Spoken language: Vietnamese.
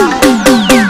Boom, boom, boom.